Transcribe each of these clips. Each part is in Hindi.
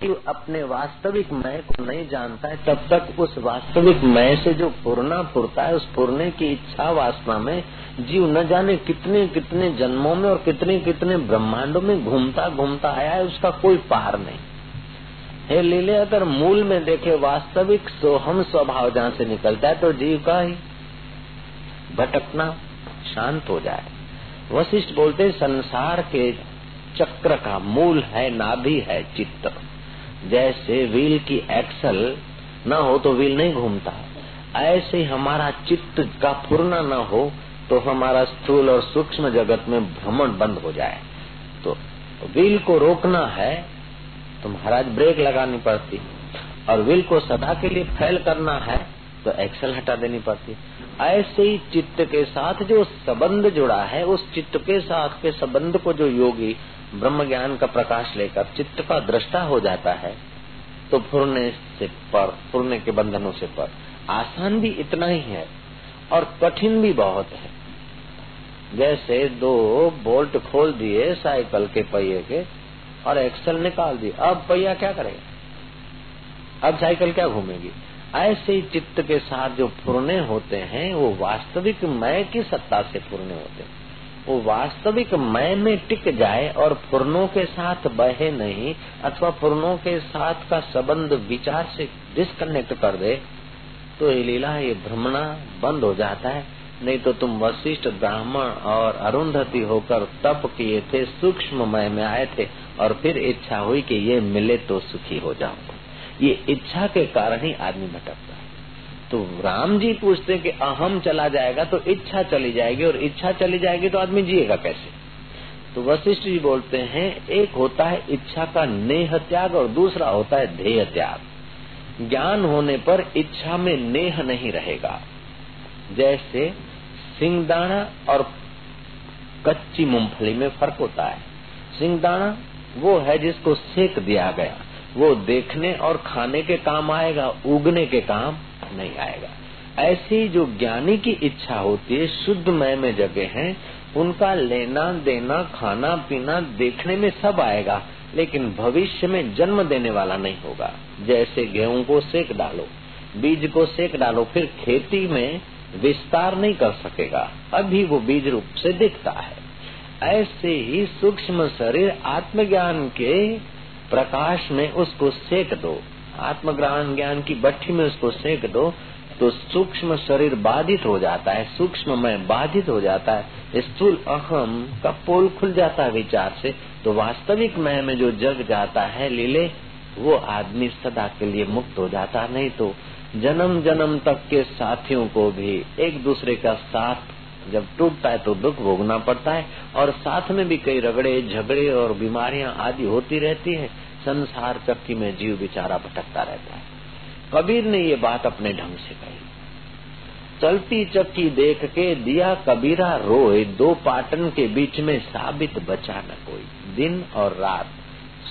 जीव अपने वास्तविक मय को नहीं जानता है, तब तक उस वास्तविक मय से जो पूर्णा पुरता है, उस पूर्णे की इच्छा वासना में जीव न जाने कितने कितने जन्मों में और कितने कितने ब्रह्मांडों में घूमता घूमता आया है, उसका कोई पार नहीं। हे लीले, अगर मूल में देखे वास्तविक सोहम स्वभाव जहाँ से निकलता है तो जीव का ही भटकना शांत हो जाए। वशिष्ठ बोलते संसार के चक्र का मूल है, नाभि है चित्त। जैसे व्हील की एक्सल न हो तो व्हील नहीं घूमता। ऐसे हमारा चित्त का पूर्ण न हो तो हमारा स्थूल और सूक्ष्म जगत में भ्रमण बंद हो जाए। तो व्हील को रोकना है तो महाराज ब्रेक लगानी पड़ती। और व्हील को सदा के लिए फैल करना है तो एक्सल हटा देनी पड़ती ऐसे ही चित्त के साथ जो संबंध जुड़ा है, उस चित्त के साथ के संबंध को जो योगी ब्रह्म ज्ञान का प्रकाश लेकर चित्त का दृष्टा हो जाता है तो फुरने से पर, फुरने के बंधनों से पर। आसान भी इतना ही है और कठिन भी बहुत है। जैसे दो बोल्ट खोल दिए साइकिल के पहिए के और एक्सल निकाल दिए अब पहिया क्या करेगा? अब साइकिल क्या घूमेगी? ऐसे ही चित्त के साथ जो फुरने होते हैं, वो वास्तविक मय की सत्ता से फुरने होते हैं। वो वास्तविक मय में टिक जाए और फुरनों के साथ बहे नहीं, अथवा फुरनों के साथ का संबंध विचार से डिस्कनेक्ट कर दे तो ये लीला, ये भ्रमणा बंद हो जाता है। नहीं तो तुम वशिष्ठ ब्राह्मण और अरुंधति होकर तप किए थे, सूक्ष्म मय में आए थे, और फिर इच्छा हुई कि ये मिले तो सुखी हो जाओ ये इच्छा के कारण ही आदमी भटकता है। तो राम जी पूछते हैं कि अहम चला जाएगा तो इच्छा चली जाएगी, और इच्छा चली जाएगी तो आदमी जिएगा कैसे? तो वशिष्ठ जी बोलते हैं, एक होता है इच्छा का नेह त्याग और दूसरा होता है ध्येय त्याग। ज्ञान होने पर इच्छा में नेह नहीं रहेगा। जैसे सिंगदाना और कच्ची मूंगफली में फ़र्क होता है। सिंगदाना वो है जिसको सेक दिया गया। वो देखने और खाने के काम आएगा, उगने के काम नहीं आएगा। ऐसी जो ज्ञानी की इच्छा होती है, शुद्ध मय में जगह है, उनका लेना देना, खाना पीना देखने में सब आएगा, लेकिन भविष्य में जन्म देने वाला नहीं होगा। जैसे गेहूँ को सेक डालो, बीज को सेक डालो, फिर खेती में विस्तार नहीं कर सकेगा। अभी वो बीज रूप से दिखता है। ऐसे ही सूक्ष्म शरीर आत्मज्ञान के प्रकाश में उसको सेक दो। आत्मज्ञान ज्ञान की भट्टी में उसको सेक दो तो सूक्ष्म शरीर बाधित हो जाता है सूक्ष्म में बाधित हो जाता है। स्थूल अहम का पोल खुल जाता है विचार से तो वास्तविक मय में जो जग जाता है लीले, वो आदमी सदा के लिए मुक्त हो जाता, नहीं तो जन्म जन्म तक के साथियों को भी एक दूसरे का साथ जब टूटता है तो दुख भोगना पड़ता है और साथ में भी कई रगड़े, झगड़े और बीमारियाँ आदि होती रहती है। संसार चक्की में जीव बेचारा भटकता रहता है। कबीर ने ये बात अपने ढंग से कही। चलती चक्की देख के दिया कबीरा रोए, दो पाटन के बीच में साबित बचा न कोई। दिन और रात,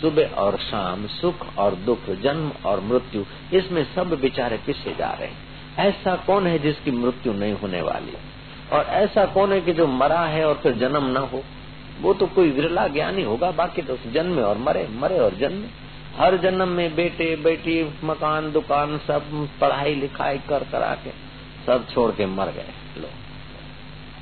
सुबह और शाम, सुख और दुख, जन्म और मृत्यु, इसमें सब बेचारे पिछे जा रहे हैं। ऐसा कौन है जिसकी मृत्यु नहीं होने वाली? और ऐसा कौन है कि जो मरा है और फिर जन्म न हो? वो तो कोई विरला ज्ञानी होगा, बाकी तो जन्मे और मरे मरे और जन्मे। हर जन्म में बेटे, बेटी, मकान, दुकान, सब पढ़ाई, लिखाई, कर, करा के सब छोड़ के मर गए लोग।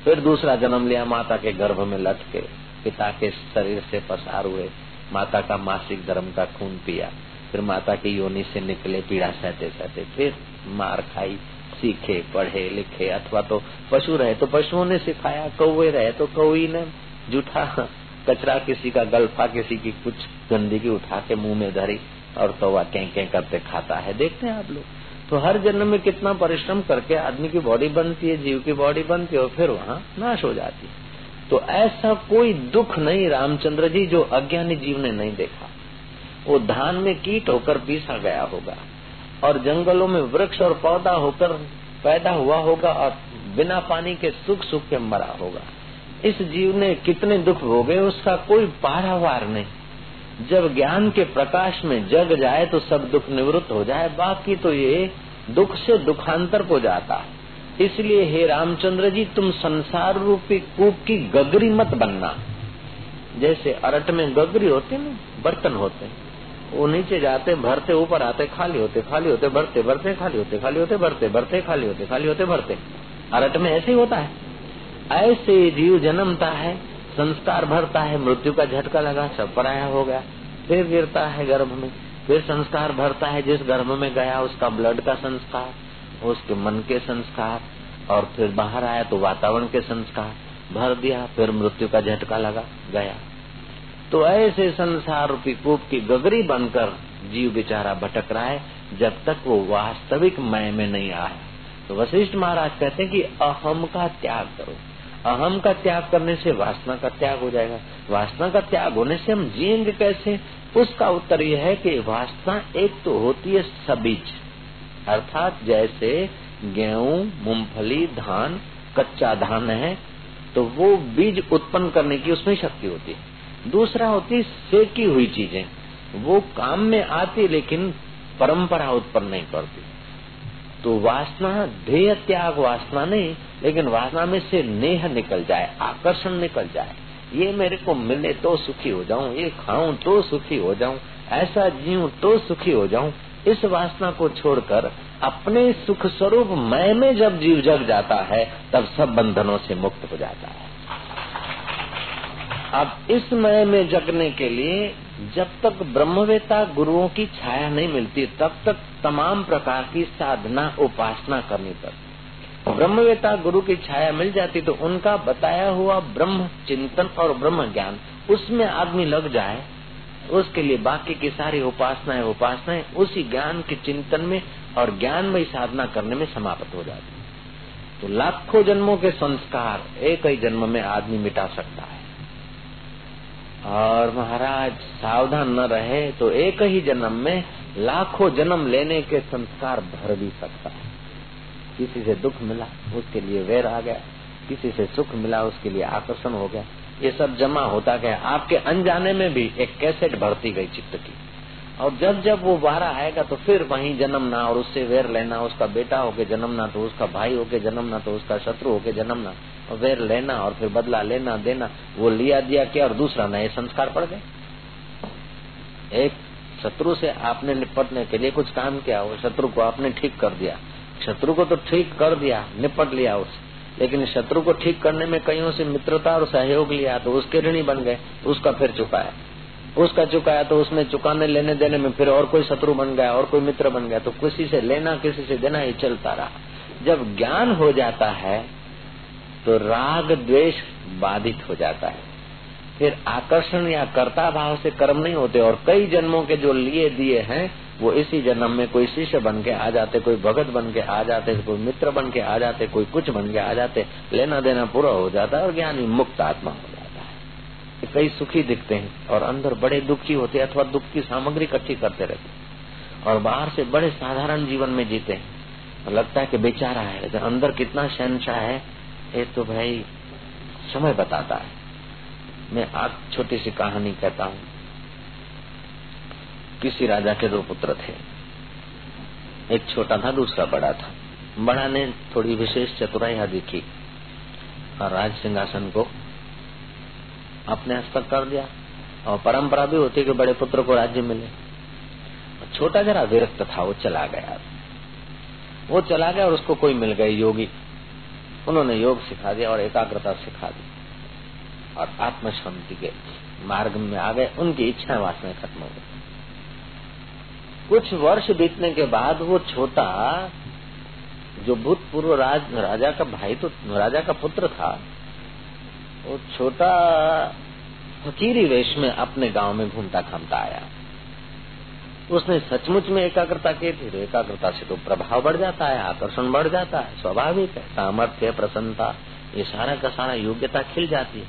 फिर दूसरा जन्म लिया, माता के गर्भ में लटके पिता के शरीर से पसार हुए, माता का मासिक धर्म का खून पिया, फिर माता की योनि से निकले, पीड़ा सहते सहते फिर मार खाई सीखे, पढ़े, लिखे, अथवा तो पशु रहे तो पशुओं ने सिखाया कौए रहे तो कौई ने जूठा, कचरा किसी का, गल्फा किसी की, कुछ गंदगी उठा के मुँह में धरी और कौवा तो कैं कैं करते खाता है। देखते हैं आप लोग। तो हर जन्म में कितना परिश्रम करके आदमी की बॉडी बनती है, जीव की बॉडी बनती है और फिर वहाँ नाश हो जाती है। तो ऐसा कोई दुख नहीं रामचंद्र जी, जो अज्ञानी जीव ने नहीं देखा। वो धान में कीट होकर पीसा गया होगा। और जंगलों में वृक्ष और पौधा होकर पैदा हुआ होगा और बिना पानी के सुख सुख के मरा होगा। इस जीव ने कितने दुख भोगे, उसका कोई पारावार नहीं। जब ज्ञान के प्रकाश में जग जाए तो सब दुख निवृत्त हो जाए, बाकी तो ये दुख से दुखांतर को जाता। इसलिए हे रामचंद्र जी, तुम संसार रूपी कूप की गगरी मत बनना। जैसे अरट में गगरी होते ना, बर्तन होते वो नीचे जाते, भरते, ऊपर आते, खाली होते खाली होते, भरते भरते, खाली होते खाली होते, भरते भरते, खाली होते खाली होते, भरते। अरट में ऐसे ही होता है। ऐसे जीव जन्मता है, संस्कार भरता है, मृत्यु का झटका लगा, सब पराया हो गया, फिर गिरता है गर्भ में, फिर संस्कार भरता है, जिस गर्भ में गया, उसका ब्लड का संस्कार, उसके मन के संस्कार, और फिर बाहर आया तो वातावरण के संस्कार, भर दिया, फिर मृत्यु का झटका लगा, गया। तो ऐसे संसार रूपी कूप की गगरी बनकर जीव बेचारा भटक रहा है, जब तक वो वास्तविक मय में नहीं आया। तो वशिष्ठ महाराज कहते हैं कि अहम का त्याग करो। अहम का त्याग करने से वासना का त्याग हो जाएगा। वासना का त्याग होने से हम जिएँगे कैसे? उसका उत्तर यह है कि वासना एक तो होती है सबीज। अर्थात जैसे गेहूँ, मूंगफली, धान, कच्चा धान है तो वो बीज उत्पन्न करने की उसमें शक्ति होती है। दूसरा होती सेकी हुई चीज़ें। वो काम में आती लेकिन परंपरा उत्पन्न नहीं करती। तो वासना, ध्येय त्याग वासना नहीं, लेकिन वासना में से नेह निकल जाए, आकर्षण निकल जाए। ये मेरे को मिले तो सुखी हो जाऊँ, ये खाऊं तो सुखी हो जाऊँ, ऐसा जीऊं तो सुखी हो जाऊँ। इस वासना को छोड़कर अपने सुख स्वरूप मैं में जब जीव जग जाता है, तब सब बंधनों से मुक्त हो जाता है। अब इस मय में जगने के लिए जब तक ब्रह्मवेता गुरुओं की छाया नहीं मिलती, तब तक तमाम प्रकार की साधना, उपासना करनी पड़ती। ब्रह्मवेता गुरु की छाया मिल जाती तो उनका बताया हुआ ब्रह्म चिंतन और ब्रह्म ज्ञान, उसमें आदमी लग जाए, उसके लिए बाकी की सारी उपासनाएँ उपासनाएँ उसी ज्ञान के चिंतन में और ज्ञान में साधना करने में समाप्त हो जाती। तो लाखों जन्मों के संस्कार एक ही जन्म में आदमी मिटा सकता है। और महाराज, सावधान न रहे तो एक ही जन्म में लाखों जन्म लेने के संस्कार भर भी सकता है। किसी से दुख मिला, उसके लिए वैर आ गया। किसी से सुख मिला, उसके लिए आकर्षण हो गया। ये सब जमा होता गया। आपके अनजाने में भी एक कैसेट भरती गई चित्त की। और जब जब वो बाहर आएगा तो फिर वहीं जन्मना और उससे वेर लेना, उसका बेटा होके जन्मना तो उसका भाई होके जन्मना तो उसका शत्रु होके जन्मना और वेर लेना और फिर बदला लेना, देना, वो लिया दिया क्या और दूसरा नए संस्कार पड़ गए। एक शत्रु से आपने निपटने के लिए कुछ काम किया, वो शत्रु को आपने ठीक कर दिया। शत्रु को तो ठीक कर दिया, निपट लिया उससे लेकिन शत्रु को ठीक करने में कईयों से मित्रता और सहयोग लिया तो उसके ऋणी बन गए तो उसका फिर चुकाया उसका चुकाया तो उसमें चुकाने, लेने, देने में फिर और कोई शत्रु बन गया, और कोई मित्र बन गया तो किसी से लेना, किसी से देना ही चलता रहा। जब ज्ञान हो जाता है तो राग द्वेष बाधित हो जाता है। फिर आकर्षण या कर्ता भाव से कर्म नहीं होते, और कई जन्मों के जो लिए दिए हैं, वो इसी जन्म में कोई शिष्य बन के आ जाते, कोई भगत बन के आ जाते, कोई मित्र बन के आ जाते, कोई कुछ बन के आ जाते, लेना देना पूरा हो जाता है और ज्ञानी मुक्त आत्मा हो जाता। कई सुखी दिखते हैं और अंदर बड़े दुखी होते अथवा दुख की सामग्री इकट्ठी करते रहते और बाहर से बड़े साधारण जीवन में जीते हैं। लगता है कि बेचारा है अंदर कितना शहनशाह है, ये तो भाई समय बताता है। मैं आज छोटी सी कहानी कहता हूँ। किसी राजा के दो पुत्र थे। एक छोटा था, दूसरा बड़ा था। बड़ा ने थोड़ी विशेष चतुराई दिखी और राज सिंहासन को अपने हस्तक कर दिया। और परंपरा भी होती कि बड़े पुत्र को राज्य मिले। छोटा जरा विरक्त था, वो चला गया। वो चला गया और उसको कोई मिल गए योगी। उन्होंने योग सिखा दिया और एकाग्रता सिखा दी। और आत्म शांति के मार्ग में आ गए। उनकी इच्छा वासनाएँ खत्म हो गई। कुछ वर्ष बीतने के बाद वो छोटा, जो भूतपूर्व राज, राजा का भाई तो राजा का पुत्र था वो छोटा फकीरी वेश में अपने गाँव में घूमता घामता आया। उसने सचमुच में एकाग्रता की थी तो एकाग्रता से तो प्रभाव बढ़ जाता है, आकर्षण बढ़ जाता है, स्वाभाविक है, सामर्थ्य, प्रसन्नता, ये सारा का सारा योग्यता खिल जाती है।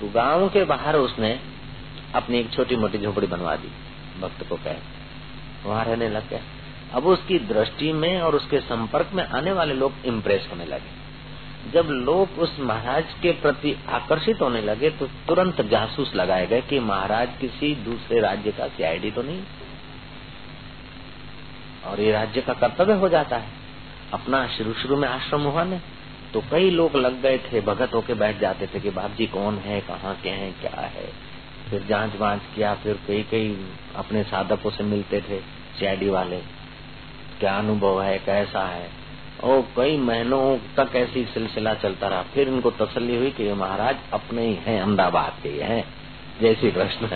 तो गाँव के बाहर उसने अपनी एक छोटी मोटी झोपड़ी बनवा दी, भक्त को कह। वहाँ रहने लग गया। अब उसकी दृष्टि में और उसके संपर्क में आने वाले लोग इम्प्रेस होने लगे। जब लोग उस महाराज के प्रति आकर्षित होने लगे तो तुरंत जासूस लगाए गए कि महाराज किसी दूसरे राज्य का सीआईडी तो नहीं। और ये राज्य का कर्तव्य हो जाता है। अपना शुरू शुरू में आश्रम हुआ ने तो कई लोग लग गए थे, भगत होके बैठ जाते थे कि बाप जी कौन है, कहाँ के हैं, क्या है। फिर जाँच वांच किया, फिर कई कई अपने साधकों से मिलते थे सीआईडी वाले। क्या अनुभव है, कैसा है? और कई महीनों तक ऐसी सिलसिला चलता रहा। फिर इनको तसल्ली हुई कि ये महाराज अपने ही हैं, अहमदाबाद के हैं जय श्री कृष्ण।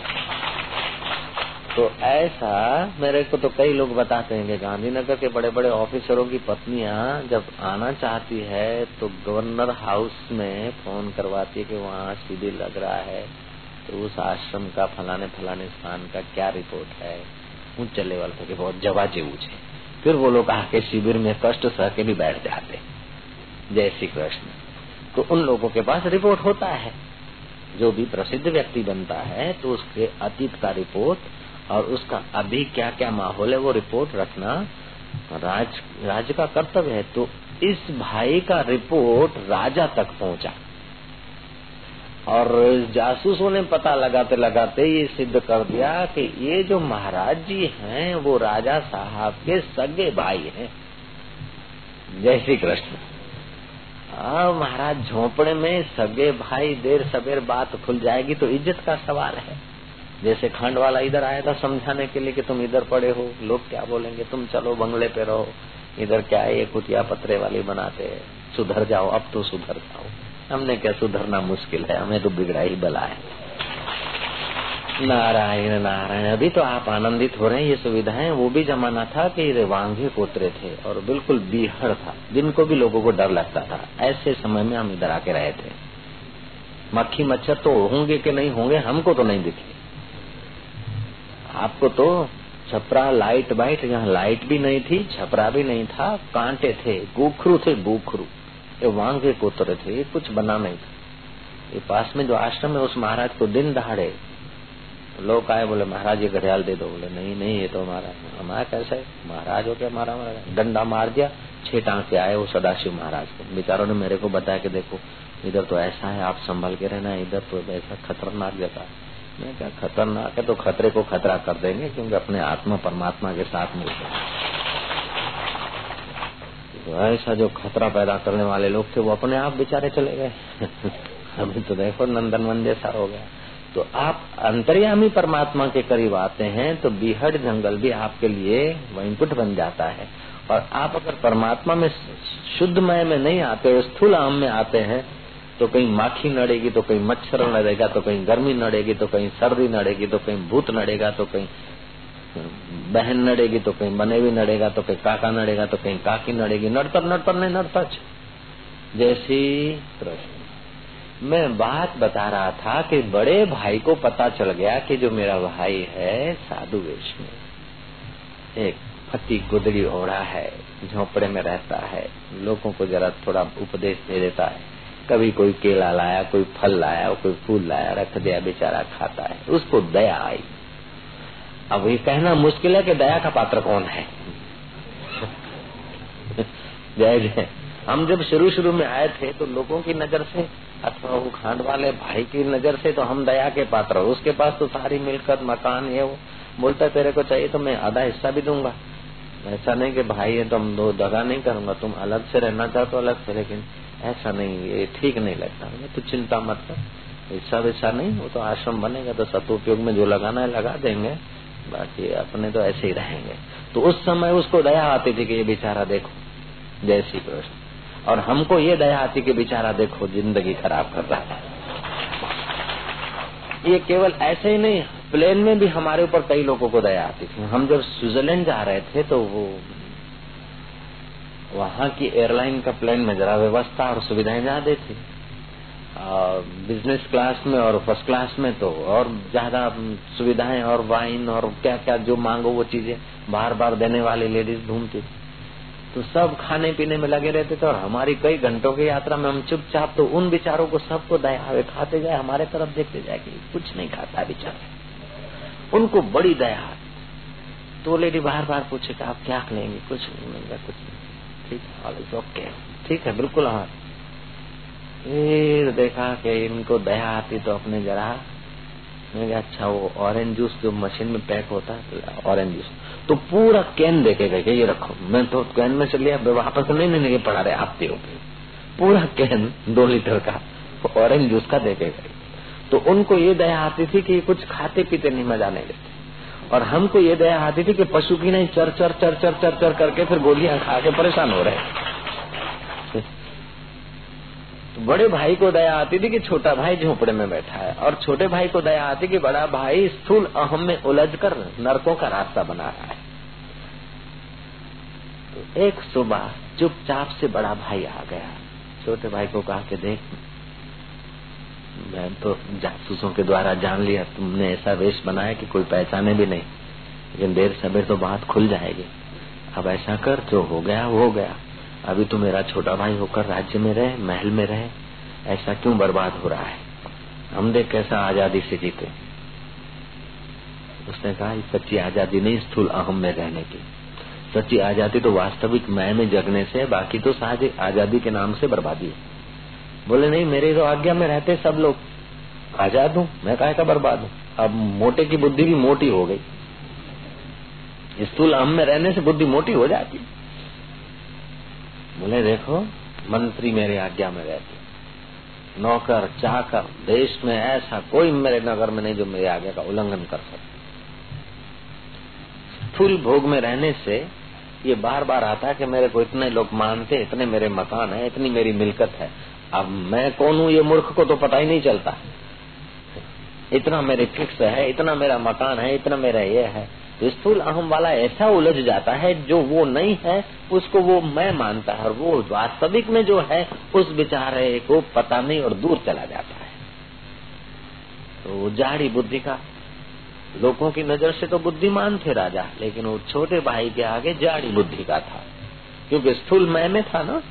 तो ऐसा, मेरे को तो कई लोग बताते हैं कि गांधीनगर के बड़े बड़े ऑफिसरों की पत्नियाँ जब आना चाहती है तो गवर्नर हाउस में फ़ोन करवाती है कि वहाँ शिविर लग रहा है तो उस आश्रम का फलाने फलाने स्थान का क्या रिपोर्ट है? ऊँचे लेवल पे बहुत जवाजे ऊँचे फिर वो लोग आके शिविर में कष्ट सह के भी बैठ जाते। जय श्री कृष्ण। तो उन लोगों के पास रिपोर्ट होता है। जो भी प्रसिद्ध व्यक्ति बनता है तो उसके अतीत का रिपोर्ट और उसका अभी क्या क्या माहौल है, वो रिपोर्ट रखना राज राज्य का कर्तव्य है। तो इस भाई का रिपोर्ट राजा तक पहुँचा। और जासूसों ने पता लगाते लगाते ये सिद्ध कर दिया कि ये जो महाराज जी हैं, वो राजा साहब के सगे भाई हैं। जय श्री कृष्ण। महाराज, झोपड़े में सगे भाई देर सवेर बात खुल जाएगी तो इज़्ज़त का सवाल है। जैसे खंड वाला इधर आया था समझाने के लिए कि तुम इधर पड़े हो, लोग क्या बोलेंगे? तुम चलो बंगले पे रहो। इधर क्या है, ये कुटिया पत्रे वाली बनाते सुधर जाओ, अब तो सुधर जाओ। हमने क्या सुधरना मुश्किल है, हमें तो बिगड़ा ही बला है। नारायण नारायण, अभी तो आप आनंदित हो रहे हैं, ये सुविधाएँ, वो भी जमाना था कि वांगे पोतरे थे और बिल्कुल बीहड़ था। जिनको भी लोगों को डर लगता था। ऐसे समय में हम इधर आके रहे थे। मक्खी मच्छर तो होंगे कि नहीं होंगे, हमको तो नहीं दिखे। आपको तो छपरा लाइट बाइट, यहाँ लाइट भी नहीं थी, छपरा भी नहीं था, कांटे थे, गुखरू थे गुखरू ये वांग के पुत्र थे कुछ बना नहीं था। ये पास में जो आश्रम है, उस महाराज को दिन दहाड़े। लोग आए, बोले, महाराज, ये घड़ियाल दे दो। बोले, नहीं नहीं, ये तो हमारा हमारा कैसा है? महाराज हो क्या? हमारा डंडा मार दिया छह टांग आए वो सदाशिव महाराज को। बेचारों ने मेरे को बताया कि देखो, इधर तो ऐसा है, आप संभल के रहना, इधर तो ऐसा खतरनाक जगह मैं क्या खतरनाक है तो खतरे को खतरा कर देंगे, क्योंकि अपने आत्मा परमात्मा के साथ मिलते हैं। तो ऐसा जो खतरा पैदा करने वाले लोग थे, वो अपने आप बेचारे चले गए। अभी तो देखो नंदनवन जैसा हो गया। तो आप अंतर्यामी परमात्मा के करीब आते हैं तो बिहड़ जंगल भी आपके लिए वैंकुट बन जाता है। और आप अगर परमात्मा में शुद्धमय में नहीं आते स्थूल आम में आते हैं तो कहीं माखी नड़ेगी तो कहीं मच्छर नड़ेगा तो कहीं गर्मी नड़ेगी तो कहीं सर्दी नड़ेगी तो कहीं भूत नड़ेगा तो कहीं बहन नड़ेगी तो कहीं बने भी नड़ेगा तो कहीं काका नड़ेगा तो कहीं काकी नड़ेगी। नड़तर नड़तर नहीं नड़ता जैसी प्रश्न। मैं बात बता रहा था कि बड़े भाई को पता चल गया कि जो मेरा भाई है, साधु वेश में, एक फती गुदड़ी ओढ़ा है, झोपड़े में रहता है। लोगों को जरा थोड़ा उपदेश दे देता है। कभी कोई केला लाया, कोई फल लाया, कोई फूल लाया, रख दिया, बेचारा खाता है। उसको दया आई। अब ये कहना मुश्किल है कि दया का पात्र कौन है? जय जय। हम जब शुरू शुरू में आए थे तो लोगों की नज़र से, अथवा वो खांड वाले भाई की नज़र से तो हम दया के पात्र उसके पास तो सारी मिलकर मकान है, वो बोलता तेरे को चाहिए तो मैं आधा हिस्सा भी दूँगा। ऐसा नहीं कि भाई है तो हम दो दगा नहीं करूँगा, तुम अलग से रहना चाहो तो अलग से, लेकिन ऐसा नहीं, ये ठीक नहीं लगता। मैं तो चिंता मत कर हिस्सा वैसा नहीं, वो तो आश्रम बनेगा तो सदुपयोग में जो लगाना है लगा देंगे। बाकी अपने तो ऐसे ही रहेंगे। तो उस समय उसको दया आती थी कि ये बेचारा देखो, जय श्री कृष्ण। और हमको ये दया आती कि बेचारा देखो, ज़िंदगी खराब कर रहा है। ये केवल ऐसे ही नहीं, प्लेन में भी हमारे ऊपर कई लोगों को दया आती थी। हम जब स्विट्जरलैंड जा रहे थे तो वो वहाँ की एयरलाइन का प्लेन में जरा व्यवस्था और सुविधाएँ ज़्यादा थी। बिज़नेस क्लास में और फ़र्स्ट क्लास में तो और ज़्यादा सुविधाएँ और वाइन और क्या क्या जो मांगो वो चीज़ें बार बार देने वाली लेडीज़ घूमती तो सब खाने पीने में लगे रहते थे और हमारी कई घंटों की यात्रा में हम चुपचाप तो उन बिचारों को सबको दया आवे खाते जाए, हमारे तरफ़ देखते जाए कि कुछ नहीं खाता बेचारे। उनको बड़ी दया तो लेडी बार बार पूछे कि आप क्या लेंगे कुछ नहीं मिलेगा कुछ नहीं। ठीक है ओके ठीक है, बिल्कुल हाँ। फिर देखा कि इनको दया आती तो अपने जरा। मैंने कहा अच्छा वो ऑरेंज जूस जो मशीन में पैक होता है ऑरेंज जूस तो पूरा कैन देके गए ये रखो। मैं तो कैन में से लिया वापस नहीं नहीं नहीं पड़ा रहे आप पे पूरा कैन दो लीटर का ऑरेंज जूस का देके गए। तो उनको ये दया आती थी कि कुछ खाते पीते नहीं, मज़ा नहीं लेते। और हमको ये दया आती थी कि पशु की नहीं, चर चर चर चर चर चर करके फिर गोलियाँ खा के परेशान हो रहे। तो बड़े भाई को दया आती थी कि छोटा भाई झोपड़े में बैठा है, और छोटे भाई को दया आती कि बड़ा भाई स्थूल अहम में उलझ कर नरकों का रास्ता बना रहा है। तो एक सुबह चुपचाप से बड़ा भाई आ गया। छोटे भाई को कहा कि देख, मैं तो जासूसों के द्वारा जान लिया, तुमने ऐसा वेश बनाया कि कोई पहचाने भी नहीं, लेकिन देर सबेर तो बात खुल जाएगी। अब ऐसा कर, जो हो गया, वो हो गया। अभी तो मेरा छोटा भाई होकर राज्य में रहे, महल में रहे। ऐसा क्यों बर्बाद हो रहा है? हम देख कैसा आज़ादी से जीते। उसने कहा सच्ची आज़ादी नहीं, स्थूल अहम में रहने की। सच्ची आज़ादी तो वास्तविक मैं में जगने से, बाकी तो सहज आज़ादी के नाम से बर्बादी है। बोले, नहीं, मेरे तो आज्ञा में रहते सब लोग। आज़ाद हूँ, मैं कहा का बर्बाद हूँ? अब मोटे की बुद्धि भी मोटी हो गई। स्थूल अहम में रहने से बुद्धि मोटी हो जाती बोले, देखो, मंत्री मेरे आज्ञा में रहते नौकर चाकर देश में ऐसा कोई मेरे नगर में नहीं जो मेरे आज्ञा का उल्लंघन कर सके। स्थूल भोग में रहने से ये बार बार आता है कि मेरे को इतने लोग मानते इतने मेरे मकान है, इतनी मेरी मिलकत है। अब मैं कौन हूँ? ये मूर्ख को तो पता ही नहीं चलता। इतना मेरे फिक्स है, इतना मेरा मकान है, इतना मेरा ये है। स्थूल अहम वाला ऐसा उलझ जाता है, जो वो नहीं है, उसको वो मैं मानता है वो वास्तविक में जो है, उस बेचारे को पता नहीं और दूर चला जाता है। तो जाड़ी बुद्धि का, लोगों की नज़र से तो बुद्धिमान थे राजा, लेकिन वो छोटे भाई के आगे जाड़ी बुद्धि का था। क्योंकि स्थूल मैं में था ना,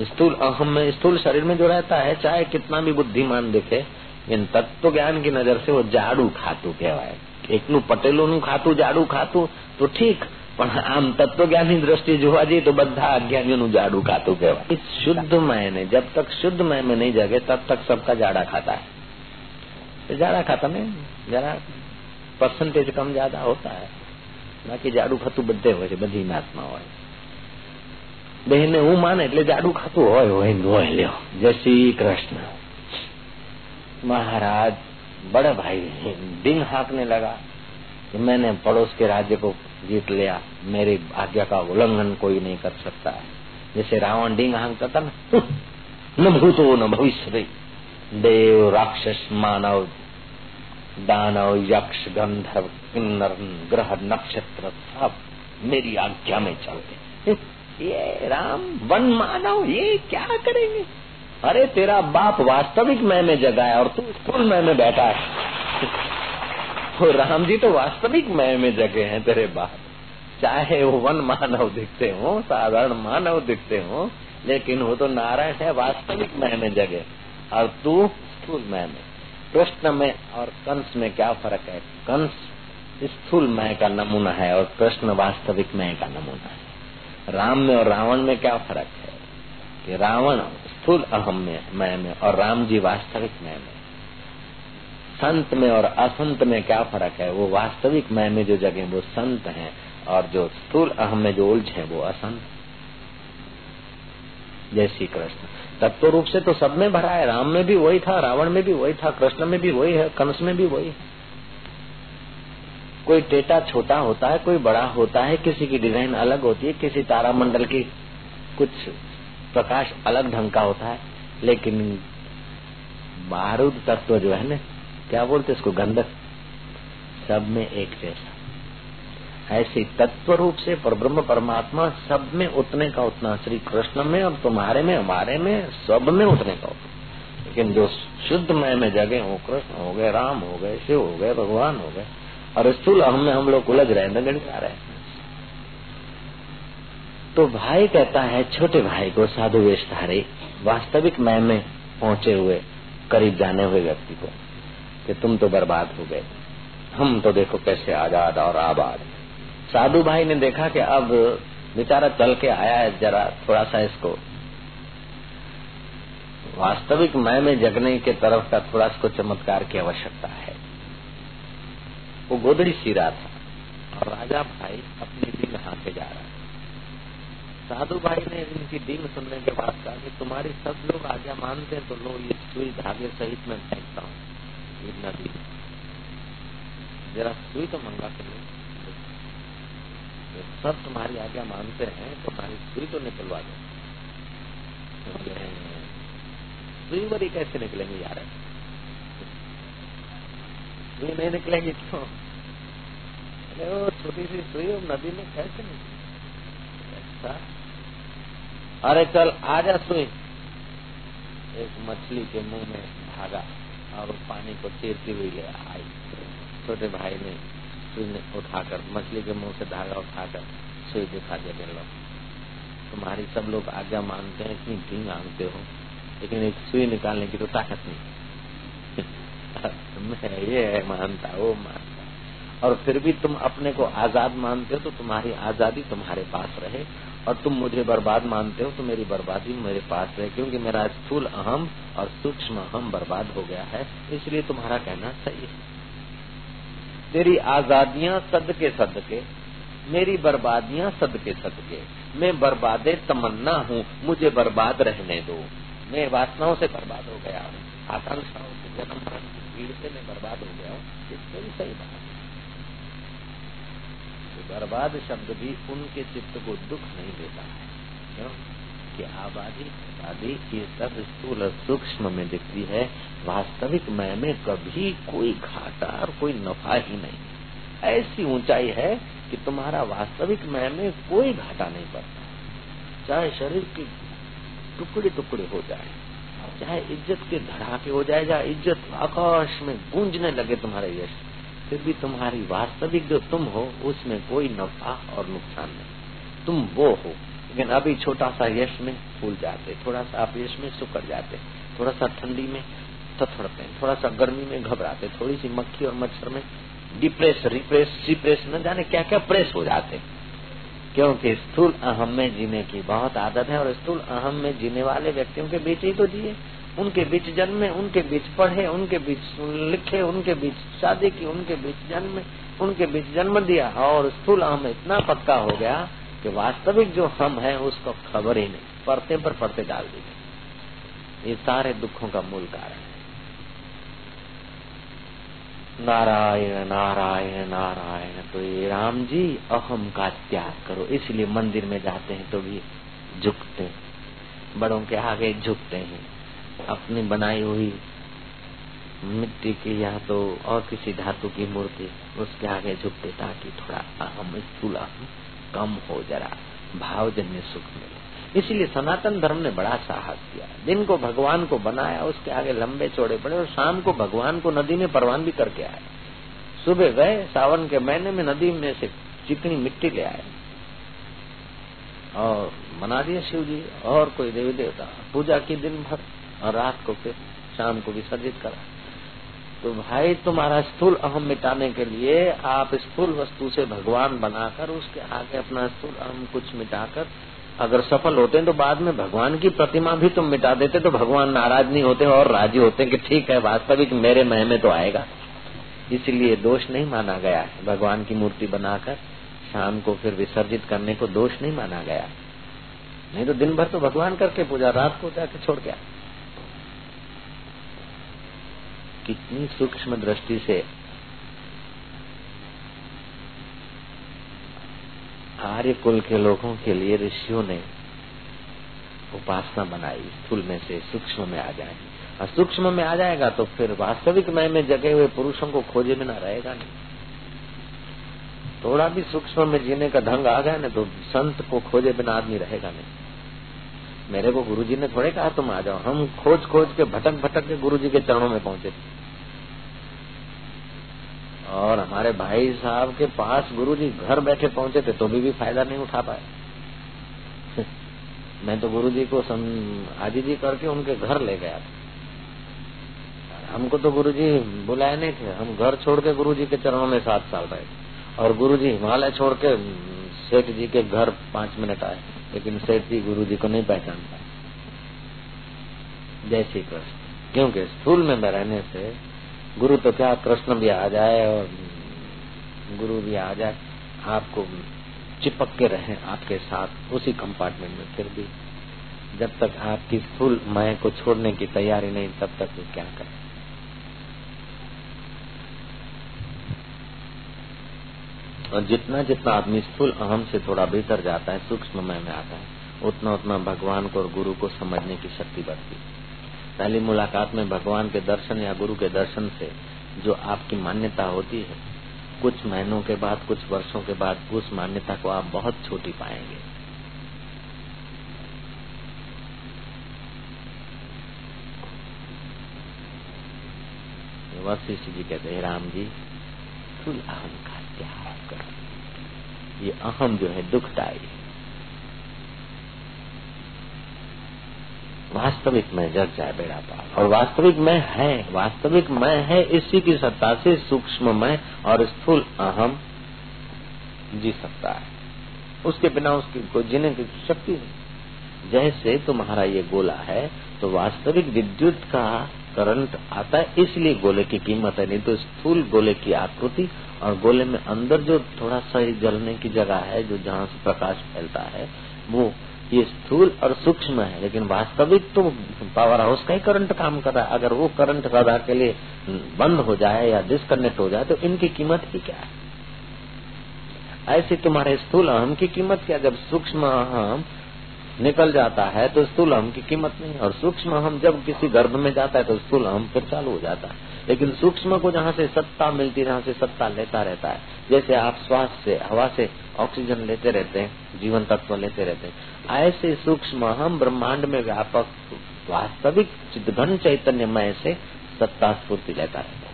स्थूल अहम में, स्थूल शरीर में जो रहता है, चाहे कितना भी बुद्धिमान दिखे, इन तत्व ज्ञान की नज़र से वो जाड़ू खातू कहवाए। એકલું પટેલોનું ખાતું જાડું ખાતું તો ઠીક પણ આમ તત્વજ્ઞાનની દ્રષ્ટિએ જોવા જઈએ તો બધા અજ્ઞાનીઓનું જાડું ખાતું કહેવાય शुद्ध मैंने जब तक शुद्ध मैं में नहीं जगे तब तक सबका जाड़ा खाता है जाड़ा खाता में जरा परसेंटेज कम ज्यादा होता है બાકી જાડું ખાતું બધે હોય છે બધી નાથમાં હોય બહેને હું માને એટલે જાડું ખાતું હોય હોય હોય લ્યો જય શ્રી કૃષ્ણ महाराज बड़े भाई डिंग हाँकने लगा कि मैंने पड़ोस के राज्य को जीत लिया। मेरी आज्ञा का उल्लंघन कोई नहीं कर सकता। है जैसे रावण डिंग हाँकता था ना न भूतो न भविष्य देव, राक्षस, मानव, दानव, यक्ष, गंधर्व, किन्नर, ग्रह, नक्षत्र सब मेरी आज्ञा में चलते ये राम, वन, मानव, ये क्या करेंगे? अरे तेरा बाप वास्तविक मैं में जगा है और तू स्थूल मैं में बैठा है। तो राम जी तो वास्तविक मैं में जगे हैं तेरे बाप। चाहे वो वन मानव दिखते हो, साधारण मानव दिखते हो, लेकिन वो तो नारायण है, वास्तविक मैं में जगे। और तू स्थूल मैं में। कृष्ण में और कंस में क्या फ़र्क है? कंस स्थूल मैं का नमूना है और कृष्ण वास्तविक मैं का नमूना है। राम में और रावण में क्या फ़र्क है? कि रावण स्थूल अहम में, मैं में और राम जी वास्तविक मैं में। संत में और असंत में क्या फ़र्क है? वो वास्तविक मैं में जो जगह वो संत है और जो स्थूल अहम में जो उलझ है, वो असंत। जय श्री कृष्ण। तत्व रूप से तो सब में भरा है। राम में भी वही था, रावण में भी वही था, कृष्ण में भी वही है, कंस में भी वही है। कोई टेटा छोटा होता है, कोई बड़ा होता है, किसी की डिज़ाइन अलग होती है, किसी तारा मंडल की कुछ प्रकाश अलग ढंग का होता है, लेकिन बारूद तत्व जो है ना, क्या बोलते इसको, गंधक, सब में एक जैसा। ऐसे तत्व रूप से पर ब्रह्म परमात्मा सब में उतने का उतना श्री कृष्ण में और तुम्हारे में, हमारे में, सब में उतने का उतना। लेकिन जो शुद्ध मय में जगे हो, कृष्ण हो गए, राम हो गए, शिव हो गए, भगवान हो गए, और स्थूल हम में हम लोग उलझ रहे हैं दगड़ जा रहे हैं। तो भाई कहता है, छोटे भाई को, साधु वेश धारे, वास्तविक मैं में पहुँचे हुए, करीब जाने हुए व्यक्ति को, कि तुम तो बर्बाद हो गए। हम तो देखो कैसे आज़ाद और आबाद। साधु भाई ने देखा कि अब बेचारा चल के आया है, जरा थोड़ा सा इसको। वास्तविक मैं में जगने के तरफ़ का थोड़ा इसको चमत्कार की आवश्यकता है। वो गोदड़ी सी रहा था, और राजा भाई अपनी दिन हाँके जा रहा है साधु भाई ने इनकी डींग सुनने के बाद कहा कि तुम्हारी सब लोग आज्ञा मानते हैं तो लो, ये सुई धागे सहित में फेंकता हूँ। नदी। जरा सुई तो मंगा कर लो। सब तुम्हारी आज्ञा मानते हैं तो तुम्हारी सुई तो निकलवा दो। सुई वरी कैसे निकलेंगे यार? सुई नहीं निकलेंगी क्यों अरे वो छोटी सी सुई नदी में कैसे निकलेगी? अरे चल, आजा सुई। एक मछली के मुँह में भागा और पानी को चीरती हुई ले आई। छोटे भाई ने सुई उठाकर, मछली के मुँह से धागा उठाकर सुई दिखा देने लो तुम्हारी सब लोग आज्ञा मानते हैं इतनी ढींग आनते हो, लेकिन एक सुई निकालने की तो ताकत नहीं। मैं ये मानता, वो मानता। और फिर भी तुम अपने को आज़ाद मानते हो तो तुम्हारी आज़ादी तुम्हारे पास रहे। और तुम मुझे बर्बाद मानते हो तो मेरी बर्बादी मेरे पास है, क्योंकि मेरा स्थूल अहम और सूक्ष्म अहम बर्बाद हो गया है, इसलिए तुम्हारा कहना सही है। तेरी आजादियाँ सदके सदके, मेरी बर्बादियाँ सदके सदके, मैं बर्बादे तमन्ना हूँ, मुझे बर्बाद रहने दो। मैं वासनाओं से बर्बाद हो गया हूँ, आकांक्षाओं से, जन्म भीड़ से मैं बर्बाद हो गया हूँ इसमें भी सही बात बर्बाद शब्द भी उनके चित्त को दुख नहीं देता है। क्यों? कि आबादी आबादी ये सब स्थूल सूक्ष्म में दिखती है। वास्तविक मय में कभी कोई घाटा और कोई नफा ही नहीं। ऐसी ऊंचाई है कि तुम्हारा वास्तविक मय में कोई घाटा नहीं पड़ता। चाहे शरीर के टुकड़े टुकड़े हो जाए, चाहे इज़्ज़त के धड़ाके हो जाए चाहे इज़्ज़त आकाश में गूंजने लगे तुम्हारे यश। भी तुम्हारी वास्तविक जो तुम हो, उसमें कोई नफा और नुकसान नहीं। तुम वो हो। लेकिन अभी छोटा सा यश में फूल जाते, थोड़ा सा आप यश में सुकड़ जाते, थोड़ा सा ठंडी में थथड़ते, थोड़ा सा गर्मी में घबराते थोड़ी सी मक्खी और मच्छर में डिप्रेस रिप्रेस सिप्रेस न जाने क्या क्या प्रेस हो जाते। क्योंकि स्थूल अहम में जीने की बहुत आदत है और स्थूल अहम में जीने वाले व्यक्तियों के बीच ही तो जिए। उनके बीच जन्मे, उनके बीच पढ़े, उनके बीच लिखे, उनके बीच शादी की, उनके बीच जन्म, उनके बीच जन्म दिया और स्थूल हम इतना पक्का हो गया कि वास्तविक जो हम है, उसको खबर ही नहीं। पढ़ते पर पढ़ते डाल दी ये सारे दुखों का मूल कारण है। नारायण नारायण नारायण तो ये राम जी अहम का त्याग करो। इसलिए मंदिर में जाते हैं तो भी झुकते बड़ों के आगे झुकते हैं। अपनी बनाई हुई मिट्टी की या तो और किसी धातु की मूर्ति, उसके आगे झुकते ताकि थोड़ा अहम स्थूल कम हो जरा, भावजन्य सुख मिले। इसीलिए सनातन धर्म ने बड़ा साहस किया। दिन को भगवान को बनाया, उसके आगे लंबे चौड़े पड़े और शाम को भगवान को नदी में परवान भी करके आए। सुबह गए, सावन के महीने में नदी में से चिकनी मिट्टी ले आए। और मना दिए शिव जी और कोई देवी देवता, पूजा की दिन भर। और रात को फिर शाम को विसर्जित करा। तो भाई, तुम्हारा स्थूल अहम मिटाने के लिए आप स्थूल वस्तु से भगवान बनाकर उसके आगे अपना स्थूल अहम कुछ मिटाकर अगर सफल होते हैं तो बाद में भगवान की प्रतिमा भी तुम मिटा देते तो भगवान नाराज़ नहीं होते और राज़ी होते कि ठीक है, वास्तविक मेरे मह में तो आएगा। इसलिए दोष नहीं माना गया है। भगवान की मूर्ति बनाकर शाम को फिर विसर्जित करने को दोष नहीं माना गया। नहीं तो दिन भर तो भगवान करके पूजा, रात को जाके छोड़ गया कितनी सूक्ष्म दृष्टि से आर्य कुल के लोगों के लिए ऋषियों ने उपासना बनाई, स्थूल में से सूक्ष्म में आ जाए। और सूक्ष्म में आ जाएगा तो फिर वास्तविक मय में जगे हुए पुरुषों को खोजे बिना रहेगा नहीं। थोड़ा भी सूक्ष्म में जीने का ढंग आ गया ना तो संत को खोजे बिना आदमी रहेगा नहीं। मेरे को गुरुजी ने थोड़े कहा तुम आ जाओ। हम खोज खोज के भटक भटक के गुरुजी के चरणों में पहुँचे। और हमारे भाई साहब के पास गुरुजी घर बैठे पहुँचे थे तो भी, भी फ़ायदा नहीं उठा पाए। मैं तो गुरुजी को सम... आदि जी करके उनके घर ले गया था। हमको तो गुरुजी बुलाए नहीं थे। हम घर छोड़ के गुरुजी के चरणों में सात साल रहे। और गुरुजी हिमालय छोड़ के सेठ जी के घर पाँच मिनट आए। लेकिन सेठ गुरु जी को नहीं पहचान पाए जय श्री कृष्ण। क्योंकि स्थूल में रहने से गुरु तो क्या कृष्ण भी आ जाए और गुरु भी आ जाए, आपको चिपक के रहे आपके साथ उसी कंपार्टमेंट में। फिर भी जब तक आपकी स्थूल माया को छोड़ने की तैयारी नहीं, तब तक वो क्या करें? और जितना जितना आदमी स्थूल अहम से थोड़ा भीतर जाता है सूक्ष्म में आता है, उतना उतना भगवान को और गुरु को समझने की शक्ति बढ़ती है। पहली मुलाकात में भगवान के दर्शन या गुरु के दर्शन से जो आपकी मान्यता होती है, कुछ महीनों के बाद, कुछ वर्षों के बाद, उस मान्यता को आप बहुत छोटी पाएँगे। वशिष्ठ जी कहते हैं राम जी फुल अहम त्याग ये अहम जो है दुखदायी। वास्तविक में जग जाए बेड़ा पार। और वास्तविक में है, वास्तविक में है, इसी की सत्ता से सूक्ष्म में और स्थूल अहम जी सकता है। उसके बिना उसकी को जीने की शक्ति नहीं। जैसे तुम्हारा ये गोला है तो वास्तविक विद्युत का करंट आता है, इसलिए गोले की कीमत है, नहीं तो स्थूल गोले की आकृति और गोले में अंदर जो थोड़ा सा जलने की जगह है, जो जहाँ से प्रकाश फैलता है, वो ये स्थूल और सूक्ष्म है, लेकिन वास्तविक तो पावर हाउस का ही करंट काम कर रहा है। अगर वो करंट सदा के लिए बंद हो जाए या डिस्कनेक्ट हो जाए तो इनकी कीमत ही क्या है? ऐसे तुम्हारे स्थूल अहम की कीमत क्या? जब सूक्ष्म अहम निकल जाता है तो स्थूल अहम की कीमत नहीं और सूक्ष्म अहम जब किसी गर्भ में जाता है तो स्थूल अहम फिर चालू हो जाता है। लेकिन सूक्ष्म को जहाँ से सत्ता मिलती है, जहाँ से सत्ता लेता रहता है। जैसे आप श्वास से, हवा से ऑक्सीजन लेते रहते हैं, जीवन तत्व लेते रहते हैं। ऐसे सूक्ष्म हम ब्रह्मांड में व्यापक, वास्तविक चिदघन चैतन्यमय से सत्ता स्फूर्ति लेता रहता है।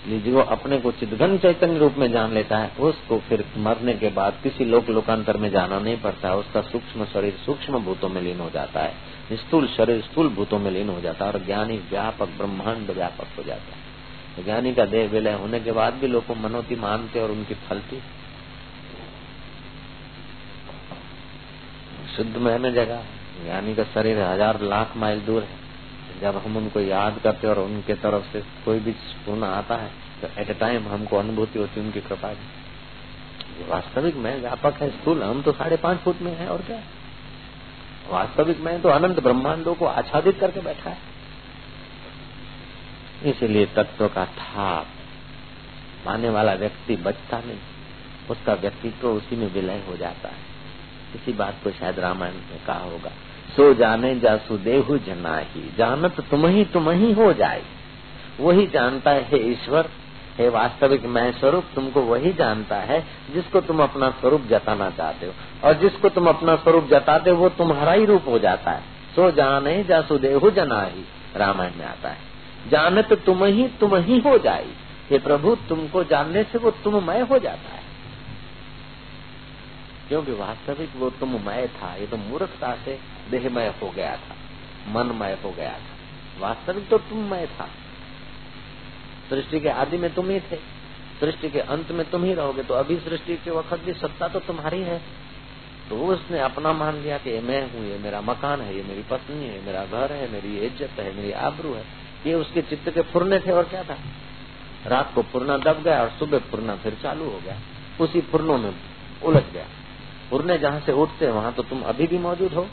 इसलिए जो अपने को चिदघन चैतन्य रूप में जान लेता है, उसको फिर मरने के बाद किसी लोक लोकांतर में जाना नहीं पड़ता, उसका सूक्ष्म शरीर सूक्ष्म भूतों में लीन हो जाता है। स्थूल शरीर, स्थूल भूतों में लीन हो जाता है और ज्ञानी व्यापक, ब्रह्मांड व्यापक हो जाता है। तो ज्ञानी का देह विलय होने के बाद भी लोग मनोती मानते और उनकी फलती। शुद्ध में जगह ज्ञानी का शरीर हज़ार लाख माइल दूर है। जब हम उनको याद करते और उनके तरफ़ से कोई भी पूर्ण आता है तो एट ए टाइम हमको अनुभूति होती है उनकी कृपा की। वास्तविक में व्यापक है, स्थूल। हम तो साढ़े पाँच फुट में है और क्या? वास्तविक में तो अनंत ब्रह्मांडों को आच्छादित करके बैठा है। इसलिए तत्व का थाप पाने वाला व्यक्ति बचता नहीं। उसका व्यक्तित्व उसी में विलय हो जाता है। इसी बात को शायद रामायण में कहा होगा, सो जाने जासु जना ही जानत तुम ही तुम ही हो जाए। वही जानता है ईश्वर हे वास्तविक मैं स्वरूप तुमको वही जानता है जिसको तुम अपना स्वरूप जताना चाहते हो। और जिसको तुम अपना स्वरूप जताते हो, वो तुम्हारा ही रूप हो जाता है। सो जाने जासु जना ही रामायण में आता है। जानत तुम ही तुम ही हो जाए हे प्रभु, तुमको जानने से वो तुममय हो जाता है। क्योंकि वास्तविक वो तुम तुममय था, ये तो मूर्खता से देहमय हो गया था, मनमय हो गया था। वास्तविक तो तुम तुममय था। सृष्टि के आदि में तुम ही थे। सृष्टि के अंत में तुम ही रहोगे तो अभी सृष्टि के वक्त भी सत्ता तो तुम्हारी है। तो उसने अपना मान लिया कि मैं हूँ, ये मेरा मकान है, ये मेरी पत्नी है मेरा घर है, मेरी इज़्ज़त है, मेरी आबरू है। ये उसके चित्त के फुरने थे और क्या था? रात को पुरना दब गया और सुबह पुरना फिर चालू हो गया। उसी फुरनों में उलझ गया। पुरने जहाँ से उठते, वहाँ तो तुम अभी भी मौजूद हो।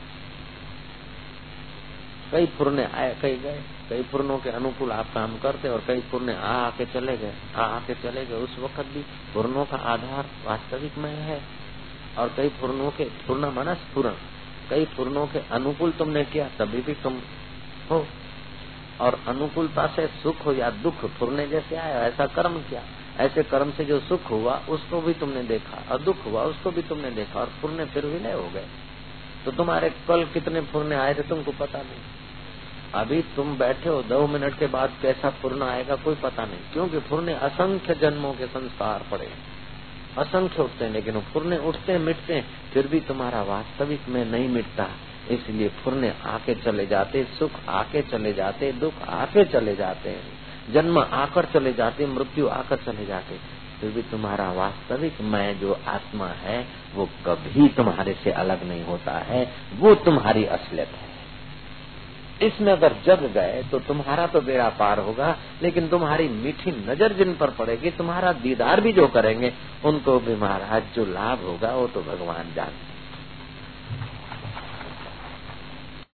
कई फुरने आए, कई गए। कई फुरनों के अनुकूल आप काम करते और कई फुरने आ आके चले गए। आ आके चले गए। उस वक्त भी फुरनों का आधार वास्तविक में है और कई फुरनों के फुरना माना स्फुरन कई फुरनों के अनुकूल तुमने किया, तभी भी तुम हो। और अनुकूलता से सुख हो या दुख फुरने जैसे आया, ऐसा कर्म किया। ऐसे कर्म से जो सुख हुआ, उसको भी तुमने देखा। और दुख हुआ, उसको भी तुमने देखा। और फुरने फिर विलय हो गए। तो तुम्हारे कल कितने फुरने आए थे, तुमको पता नहीं। अभी तुम बैठे हो, दो मिनट के बाद कैसा फुरना आएगा कोई पता नहीं। क्योंकि फुरने असंख्य जन्मों के संस्कार पड़े असंख्य उठते हैं, लेकिन फुरने उठते हैं, मिटते हैं। फिर भी तुम्हारा वास्तविक में नहीं मिटता। इसलिए फुरने आके चले जाते, सुख आके चले जाते, दुख आके चले जाते हैं। जन्म आकर चले जाते, मृत्यु आकर चले जाते। फिर भी तुम्हारा वास्तविक मैं जो आत्मा है, वो कभी तुम्हारे से अलग नहीं होता है। वो तुम्हारी असलियत है। इसमें अगर जग गए तो तुम्हारा तो बेड़ा पार होगा, लेकिन तुम्हारी मीठी नज़र जिन पर पड़ेगी, तुम्हारा दीदार भी जो करेंगे, उनको भी महाराज जो लाभ होगा, वो तो भगवान जानते